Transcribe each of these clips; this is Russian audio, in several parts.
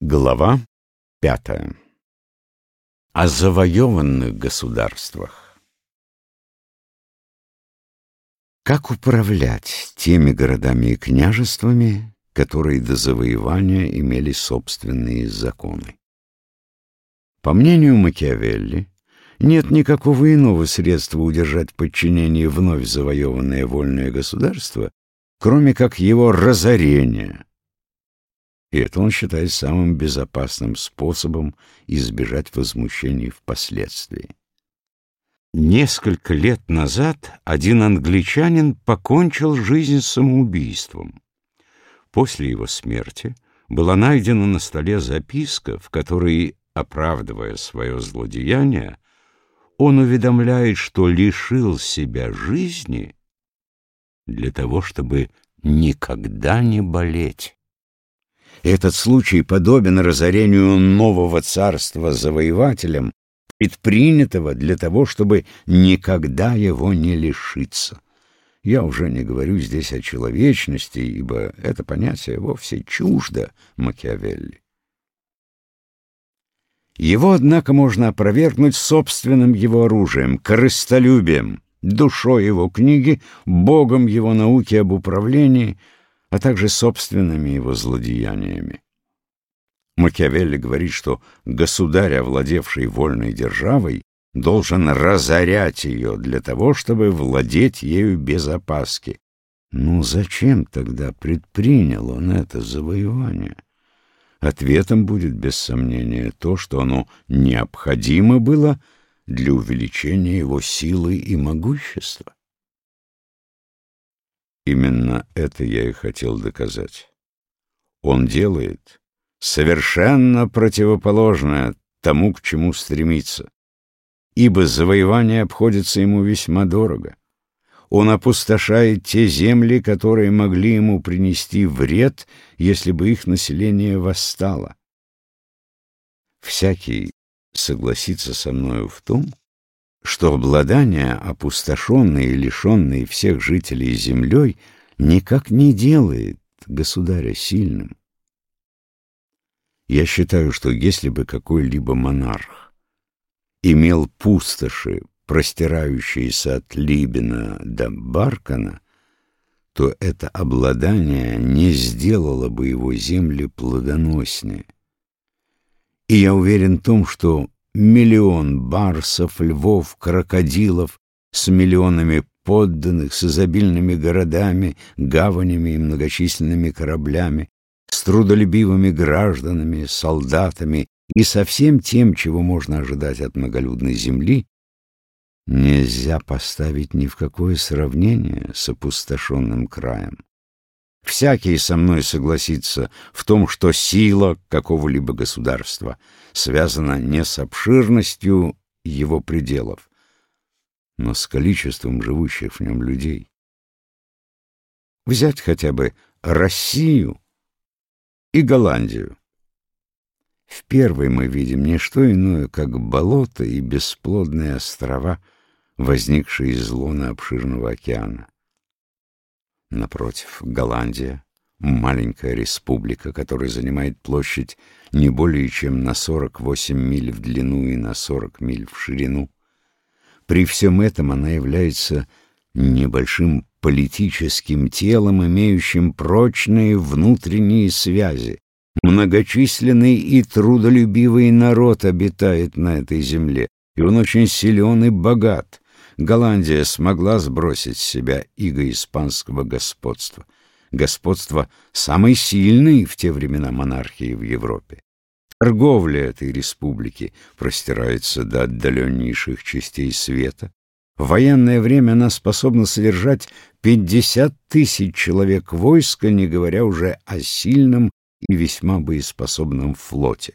Глава пятая. О завоеванных государствах. Как управлять теми городами и княжествами, которые до завоевания имели собственные законы? По мнению Макиавелли, нет никакого иного средства удержать в подчинении вновь завоеванное вольное государство, кроме как его разорения – и это он считает самым безопасным способом избежать возмущений впоследствии. Несколько лет назад один англичанин покончил жизнь самоубийством. После его смерти была найдена на столе записка, в которой, оправдывая свое злодеяние, он уведомляет, что лишил себя жизни для того, чтобы никогда не болеть. Этот случай подобен разорению нового царства завоевателем, предпринятого для того, чтобы никогда его не лишиться. Я уже не говорю здесь о человечности, ибо это понятие вовсе чуждо Макиавелли. Его, однако, можно опровергнуть собственным его оружием, корыстолюбием, душой его книги, богом его науки об управлении — а также собственными его злодеяниями. Макиавелли говорит, что государь, овладевший вольной державой, должен разорять ее для того, чтобы владеть ею без опаски. Ну зачем тогда предпринял он это завоевание? Ответом будет, без сомнения, то, что оно необходимо было для увеличения его силы и могущества. Именно это я и хотел доказать. Он делает совершенно противоположное тому, к чему стремится, ибо завоевание обходится ему весьма дорого. Он опустошает те земли, которые могли ему принести вред, если бы их население восстало. Всякий согласится со мною в том, что обладание опустошенной и лишенной всех жителей землей никак не делает государя сильным. Я считаю, что если бы какой-либо монарх имел пустоши, простирающиеся от Либина до Баркана, то это обладание не сделало бы его земли плодоноснее. И я уверен в том, что миллион барсов, львов, крокодилов с миллионами подданных, с изобильными городами, гаванями и многочисленными кораблями, с трудолюбивыми гражданами, солдатами и со всем тем, чего можно ожидать от многолюдной земли, нельзя поставить ни в какое сравнение с опустошенным краем. Всякий со мной согласится в том, что сила какого-либо государства связана не с обширностью его пределов, но с количеством живущих в нем людей. Взять хотя бы Россию и Голландию. В первой мы видим не что иное, как болото и бесплодные острова, возникшие из лона обширного океана. Напротив, Голландия — маленькая республика, которая занимает площадь не более чем на 48 миль в длину и на 40 миль в ширину. При всем этом она является небольшим политическим телом, имеющим прочные внутренние связи. Многочисленный и трудолюбивый народ обитает на этой земле, и он очень силен и богат — Голландия смогла сбросить с себя иго испанского господства, господства самой сильной в те времена монархии в Европе. Торговля этой республики простирается до отдаленнейших частей света. В военное время она способна содержать 50 тысяч человек войска, не говоря уже о сильном и весьма боеспособном флоте.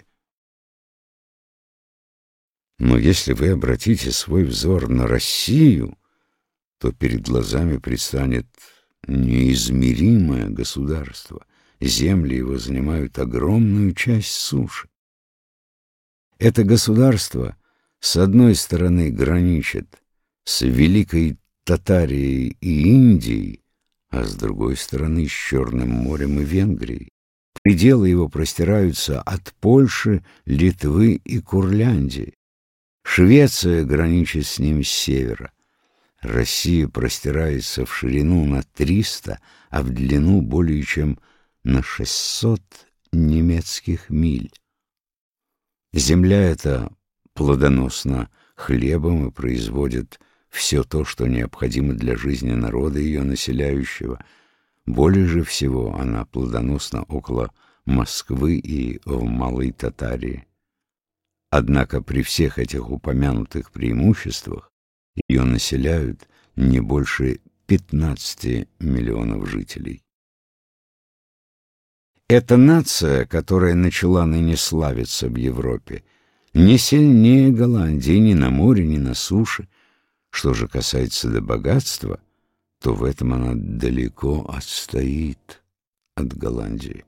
Но если вы обратите свой взор на Россию, то перед глазами предстанет неизмеримое государство. Земли его занимают огромную часть суши. Это государство с одной стороны граничит с Великой Татарией и Индией, а с другой стороны с Черным морем и Венгрией. Пределы его простираются от Польши, Литвы и Курляндии. Швеция граничит с ним с севера. Россия простирается в ширину на 300, а в длину более чем на 600 немецких миль. Земля эта плодоносна хлебом и производит все то, что необходимо для жизни народа ее населяющего. Более же всего она плодоносна около Москвы и в Малой Татарии. Однако при всех этих упомянутых преимуществах ее населяют не больше 15 миллионов жителей. Эта нация, которая начала ныне славиться в Европе, не сильнее Голландии ни на море, ни на суше. Что же касается до богатства, то в этом она далеко отстоит от Голландии.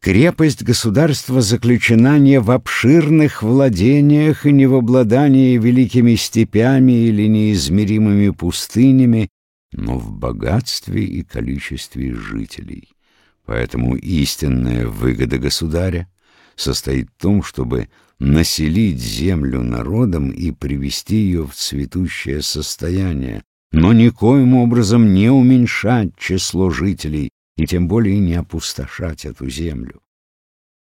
Крепость государства заключена не в обширных владениях и не в обладании великими степями или неизмеримыми пустынями, но в богатстве и количестве жителей. Поэтому истинная выгода государя состоит в том, чтобы населить землю народом и привести ее в цветущее состояние, но никоим образом не уменьшать число жителей и тем более не опустошать эту землю.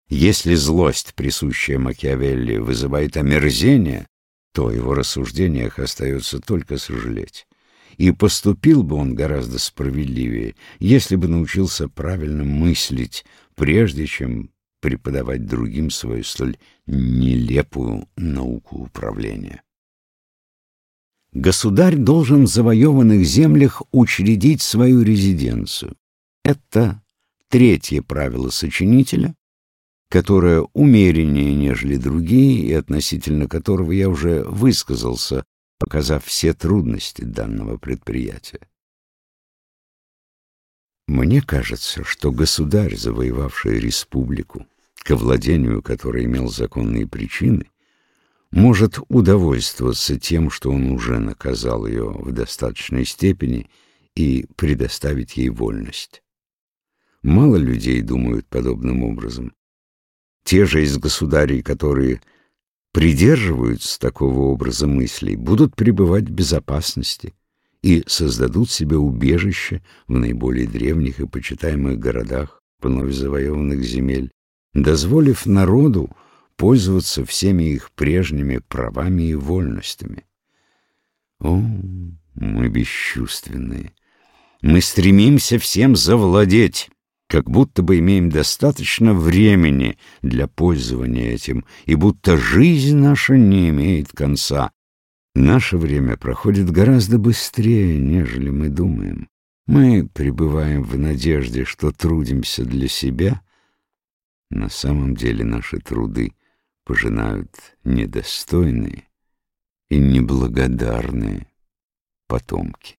Если злость, присущая Макиавелли, вызывает омерзение, то в его рассуждениях остается только сожалеть. И поступил бы он гораздо справедливее, если бы научился правильно мыслить, прежде чем преподавать другим свою столь нелепую науку управления. Государь должен в завоеванных землях учредить свою резиденцию. Это третье правило сочинителя, которое умереннее, нежели другие, и относительно которого я уже высказался показав все трудности данного предприятия. Мне кажется, что государь, завоевавший республику, к владению которой имел законные причины, может удовольствоваться тем, что он уже наказал ее в достаточной степени и предоставить ей вольность. Мало людей думают подобным образом. Те же из государей, которые придерживаются такого образа мыслей, будут пребывать в безопасности и создадут себе убежище в наиболее древних и почитаемых городах вновь завоеванных земель, дозволив народу пользоваться всеми их прежними правами и вольностями. О, мы бесчувственные! Мы стремимся всем завладеть, как будто бы имеем достаточно времени для пользования этим, и будто жизнь наша не имеет конца. Наше время проходит гораздо быстрее, нежели мы думаем. Мы пребываем в надежде, что трудимся для себя. На самом деле наши труды пожинают недостойные и неблагодарные потомки.